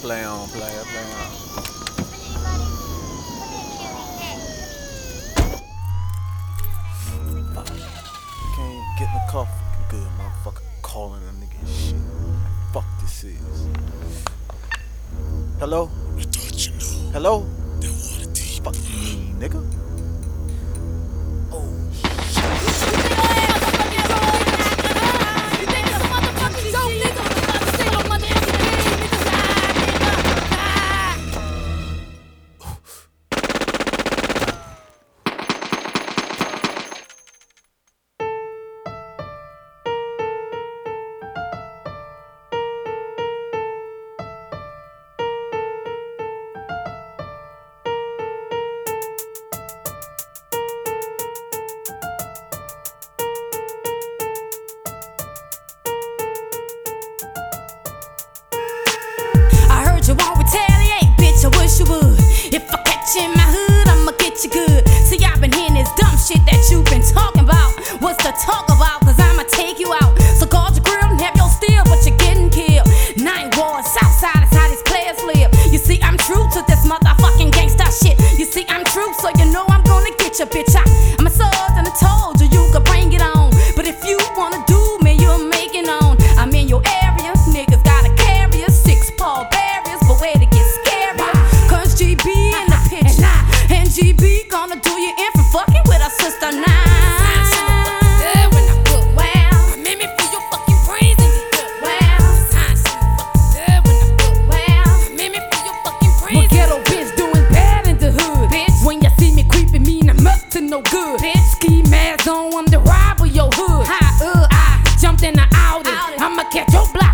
Play on, play on, play on. Fuck. Can't get in the car good, motherfucker. Calling a nigga and shit. Fuck this is. Hello? Hello? Fuck me, nigga. and I told you you could bring it on. no good. Bitch. Ski mask on, I'm the rob of your hood. High, uh, I jumped in the Audi. I'ma catch your block.